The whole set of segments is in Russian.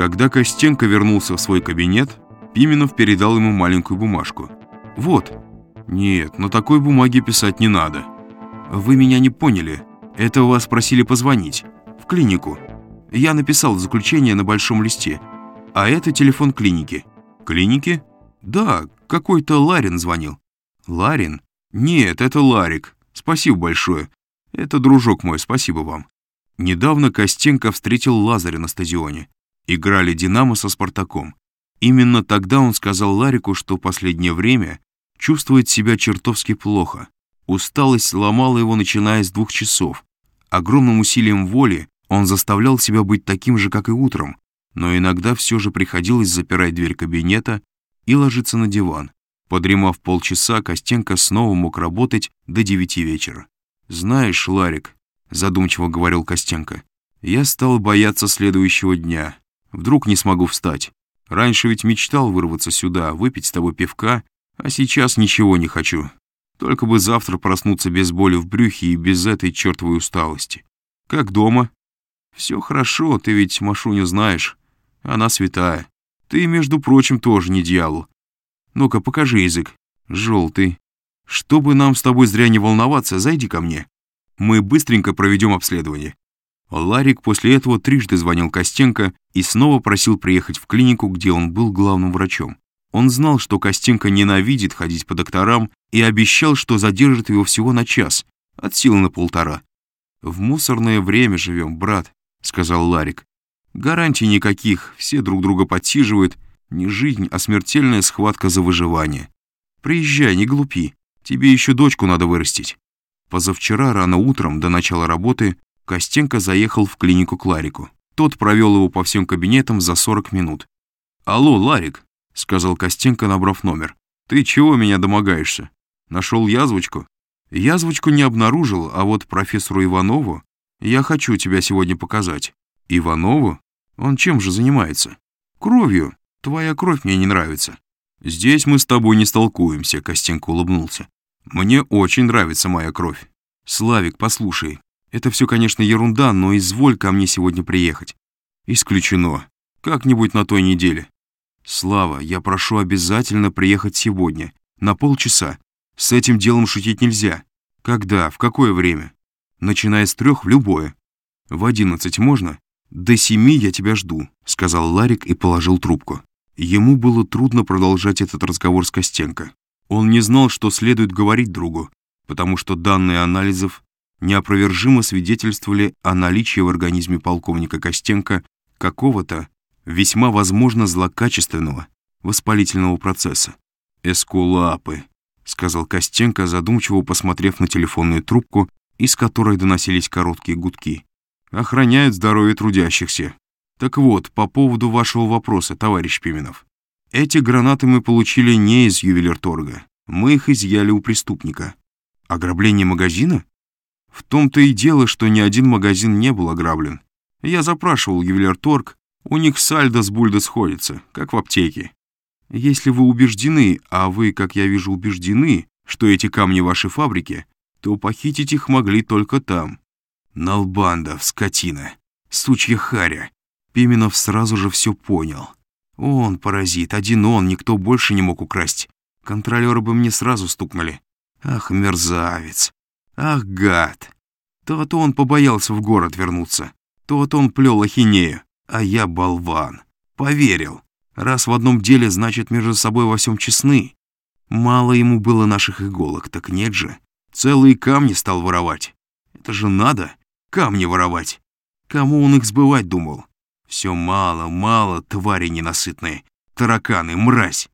Когда Костенко вернулся в свой кабинет, Пименов передал ему маленькую бумажку. «Вот». «Нет, на такой бумаге писать не надо». «Вы меня не поняли. Это у вас просили позвонить. В клинику. Я написал заключение на большом листе. А это телефон клиники». «Клиники?» «Да, какой-то Ларин звонил». «Ларин?» «Нет, это Ларик. Спасибо большое. Это дружок мой, спасибо вам». Недавно Костенко встретил Лазаря на стадионе. Играли «Динамо» со «Спартаком». Именно тогда он сказал Ларику, что последнее время чувствует себя чертовски плохо. Усталость сломала его, начиная с двух часов. Огромным усилием воли он заставлял себя быть таким же, как и утром, но иногда все же приходилось запирать дверь кабинета и ложиться на диван. Подремав полчаса, Костенко снова мог работать до девяти вечера. «Знаешь, Ларик», — задумчиво говорил Костенко, «я стал бояться следующего дня. Вдруг не смогу встать. Раньше ведь мечтал вырваться сюда, выпить с тобой пивка, а сейчас ничего не хочу. Только бы завтра проснуться без боли в брюхе и без этой чертовой усталости. Как дома? Все хорошо, ты ведь Машуню знаешь. Она святая. Ты, между прочим, тоже не дьявол. Ну-ка, покажи язык. Желтый. Чтобы нам с тобой зря не волноваться, зайди ко мне. Мы быстренько проведем обследование. Ларик после этого трижды звонил Костенко и снова просил приехать в клинику, где он был главным врачом. Он знал, что Костенко ненавидит ходить по докторам и обещал, что задержит его всего на час, от силы на полтора. «В мусорное время живем, брат», — сказал Ларик. «Гарантий никаких, все друг друга подсиживают. Не жизнь, а смертельная схватка за выживание. Приезжай, не глупи, тебе еще дочку надо вырастить». Позавчера рано утром, до начала работы, Костенко заехал в клинику к Ларику. Тот провел его по всем кабинетам за 40 минут. «Алло, Ларик», — сказал Костенко, набрав номер. «Ты чего меня домогаешься? Нашел язвочку?» «Язвочку не обнаружил, а вот профессору Иванову я хочу тебя сегодня показать». «Иванову? Он чем же занимается?» «Кровью. Твоя кровь мне не нравится». «Здесь мы с тобой не столкуемся», — Костенко улыбнулся. «Мне очень нравится моя кровь. Славик, послушай, это все, конечно, ерунда, но изволь ко мне сегодня приехать. Исключено. Как-нибудь на той неделе. Слава, я прошу обязательно приехать сегодня. На полчаса. С этим делом шутить нельзя. Когда? В какое время? Начиная с трех в любое. В одиннадцать можно? До семи я тебя жду, сказал Ларик и положил трубку. Ему было трудно продолжать этот разговор с Костенко. Он не знал, что следует говорить другу, потому что данные анализов неопровержимо свидетельствовали о наличии в организме полковника Костенко какого-то, весьма возможно злокачественного, воспалительного процесса. «Эскулапы», — сказал Костенко, задумчиво посмотрев на телефонную трубку, из которой доносились короткие гудки. «Охраняют здоровье трудящихся. Так вот, по поводу вашего вопроса, товарищ Пименов. Эти гранаты мы получили не из ювелирторга. Мы их изъяли у преступника. Ограбление магазина? В том-то и дело, что ни один магазин не был ограблен. Я запрашивал ювелирторг, у них сальдо с бульдо сходится, как в аптеке. Если вы убеждены, а вы, как я вижу, убеждены, что эти камни ваши фабрики, то похитить их могли только там. Налбандов, скотина, сучья харя. Пименов сразу же все понял. Он паразит, один он, никто больше не мог украсть. Контролеры бы мне сразу стукнули. Ах, мерзавец. Ах, гад! То-то он побоялся в город вернуться, то-то он плел ахинею, а я болван. Поверил. Раз в одном деле, значит, между собой во всем честны. Мало ему было наших иголок, так нет же. Целые камни стал воровать. Это же надо, камни воровать. Кому он их сбывать думал? Все мало, мало, твари ненасытные. Тараканы, мразь.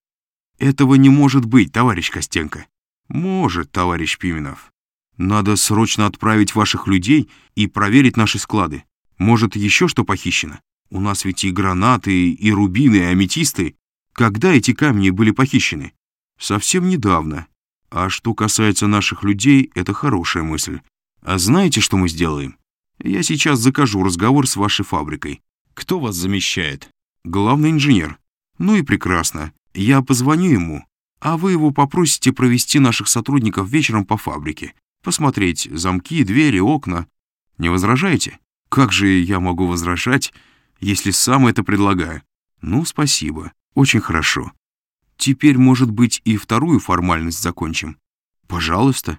Этого не может быть, товарищ Костенко. Может, товарищ Пименов. Надо срочно отправить ваших людей и проверить наши склады. Может, еще что похищено? У нас ведь и гранаты, и рубины, и аметисты. Когда эти камни были похищены? Совсем недавно. А что касается наших людей, это хорошая мысль. А знаете, что мы сделаем? Я сейчас закажу разговор с вашей фабрикой. Кто вас замещает? Главный инженер. Ну и прекрасно. Я позвоню ему, а вы его попросите провести наших сотрудников вечером по фабрике посмотреть замки, двери, окна. Не возражаете? Как же я могу возражать? если сам это предлагаю. Ну, спасибо. Очень хорошо. Теперь, может быть, и вторую формальность закончим. Пожалуйста.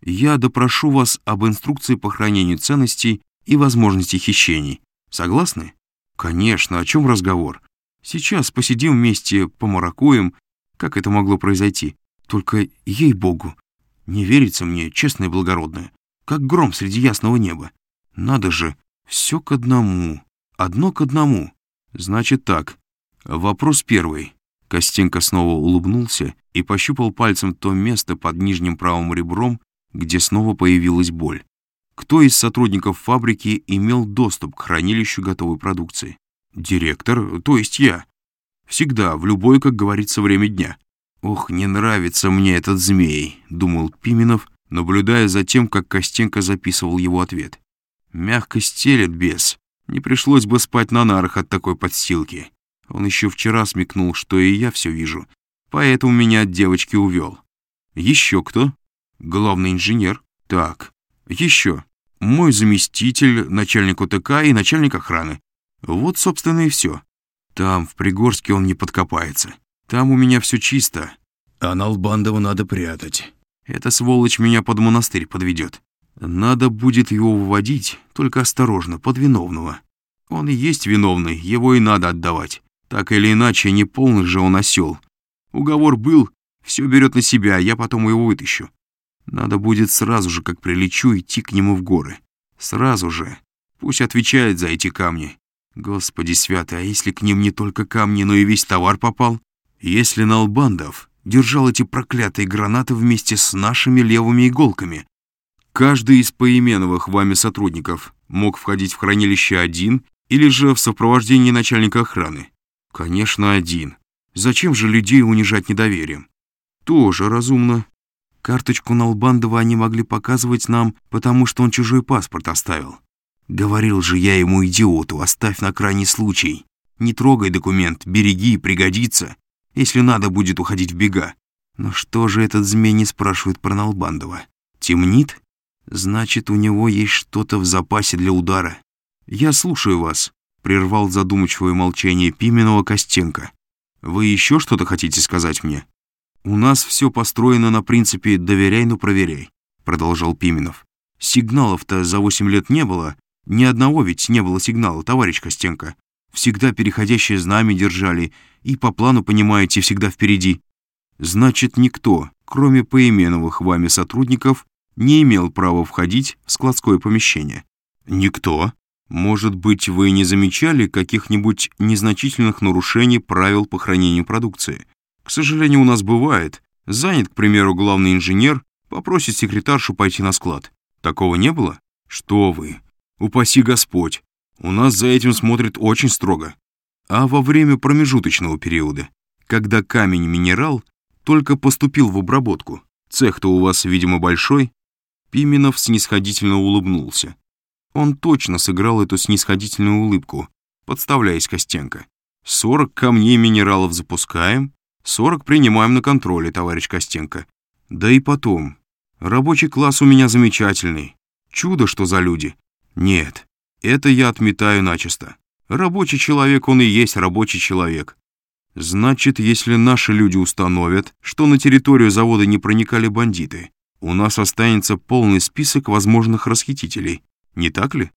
Я допрошу вас об инструкции по хранению ценностей и возможности хищений. Согласны? Конечно, о чем разговор? Сейчас посидим вместе, помаракуем. Как это могло произойти? Только, ей-богу, не верится мне, честное и благородное, как гром среди ясного неба. Надо же, все к одному, одно к одному. Значит так, вопрос первый. Костенко снова улыбнулся и пощупал пальцем то место под нижним правым ребром, где снова появилась боль. Кто из сотрудников фабрики имел доступ к хранилищу готовой продукции? Директор, то есть я. Всегда, в любое, как говорится, время дня. «Ох, не нравится мне этот змей», — думал Пименов, наблюдая за тем, как Костенко записывал его ответ. «Мягко стелет бес. Не пришлось бы спать на нарах от такой подстилки. Он еще вчера смекнул, что и я все вижу, поэтому меня от девочки увел. Еще кто? Главный инженер. Так, еще. Мой заместитель, начальник ОТК и начальник охраны. Вот, собственно, и все. Там, в Пригорске, он не подкопается. Там у меня все чисто, а Налбандова надо прятать. Эта сволочь меня под монастырь подведет. Надо будет его выводить, только осторожно, под виновного. Он и есть виновный, его и надо отдавать. Так или иначе, не полный же он осел. Уговор был, все берет на себя, я потом его вытащу. Надо будет сразу же, как прилечу, идти к нему в горы. Сразу же. Пусть отвечает за эти камни. Господи святый, а если к ним не только камни, но и весь товар попал? Если Налбандов держал эти проклятые гранаты вместе с нашими левыми иголками, каждый из поименовых вами сотрудников мог входить в хранилище один или же в сопровождении начальника охраны. Конечно, один. Зачем же людей унижать недоверием? Тоже разумно. Карточку Налбандова они могли показывать нам, потому что он чужой паспорт оставил. Говорил же я ему, идиоту, оставь на крайний случай. Не трогай документ, береги, пригодится если надо будет уходить в бега. Но что же этот змей не спрашивает про Налбандова? Темнит? Значит, у него есть что-то в запасе для удара. Я слушаю вас, прервал задумчивое молчание Пименова Костенко. Вы еще что-то хотите сказать мне? У нас все построено на принципе «доверяй, но проверяй», продолжал Пименов. Сигналов-то за восемь лет не было. Ни одного ведь не было сигнала, товарищ Костенко всегда переходящее знамя держали и по плану, понимаете, всегда впереди. Значит, никто, кроме поименовых вами сотрудников, не имел права входить в складское помещение. Никто? Может быть, вы не замечали каких-нибудь незначительных нарушений правил по хранению продукции? К сожалению, у нас бывает. Занят, к примеру, главный инженер, попросит секретаршу пойти на склад. Такого не было? Что вы? Упаси Господь. У нас за этим смотрят очень строго. А во время промежуточного периода, когда камень-минерал только поступил в обработку, цех-то у вас, видимо, большой, Пименов снисходительно улыбнулся. Он точно сыграл эту снисходительную улыбку, подставляясь Костенко. «Сорок камней минералов запускаем, сорок принимаем на контроле, товарищ Костенко. Да и потом, рабочий класс у меня замечательный. Чудо, что за люди. Нет, это я отметаю начисто. Рабочий человек, он и есть рабочий человек. Значит, если наши люди установят, что на территорию завода не проникали бандиты, у нас останется полный список возможных расхитителей. Не так ли?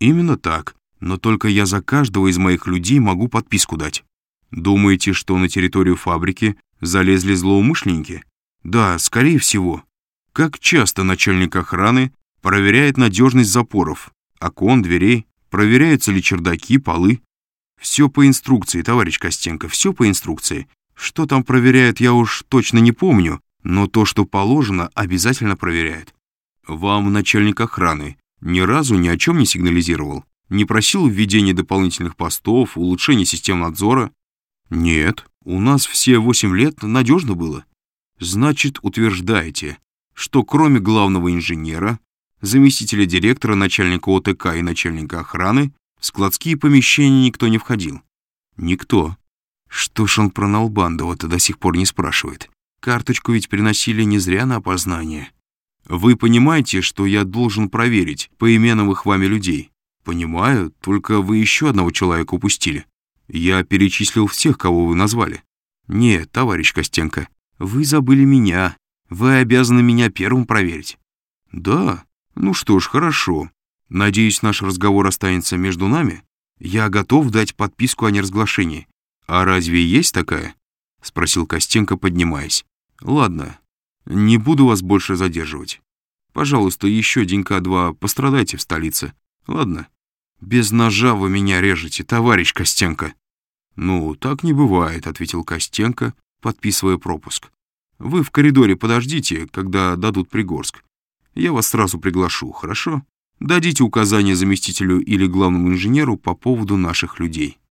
Именно так. Но только я за каждого из моих людей могу подписку дать. Думаете, что на территорию фабрики залезли злоумышленники? Да, скорее всего. Как часто начальник охраны проверяет надежность запоров, окон, дверей, проверяются ли чердаки, полы. Все по инструкции, товарищ Костенко, все по инструкции. Что там проверяют, я уж точно не помню, но то, что положено, обязательно проверяют. Вам начальник охраны ни разу ни о чем не сигнализировал? Не просил введения дополнительных постов, улучшения систем надзора? Нет, у нас все восемь лет надежно было. Значит, утверждаете, что кроме главного инженера заместителя директора, начальника ОТК и начальника охраны, в складские помещения никто не входил. Никто. Что ж он про Налбандова-то до сих пор не спрашивает? Карточку ведь приносили не зря на опознание. Вы понимаете, что я должен проверить поименовых вами людей? Понимаю, только вы еще одного человека упустили. Я перечислил всех, кого вы назвали. Нет, товарищ Костенко, вы забыли меня. Вы обязаны меня первым проверить. Да? Ну что ж, хорошо. Надеюсь, наш разговор останется между нами? Я готов дать подписку о неразглашении. А разве есть такая? Спросил Костенко, поднимаясь. Ладно, не буду вас больше задерживать. Пожалуйста, еще денька-два пострадайте в столице. Ладно? Без ножа вы меня режете, товарищ Костенко. Ну, так не бывает, ответил Костенко, подписывая пропуск. Вы в коридоре подождите, когда дадут Пригорск. Я вас сразу приглашу, хорошо? Дадите указания заместителю или главному инженеру по поводу наших людей.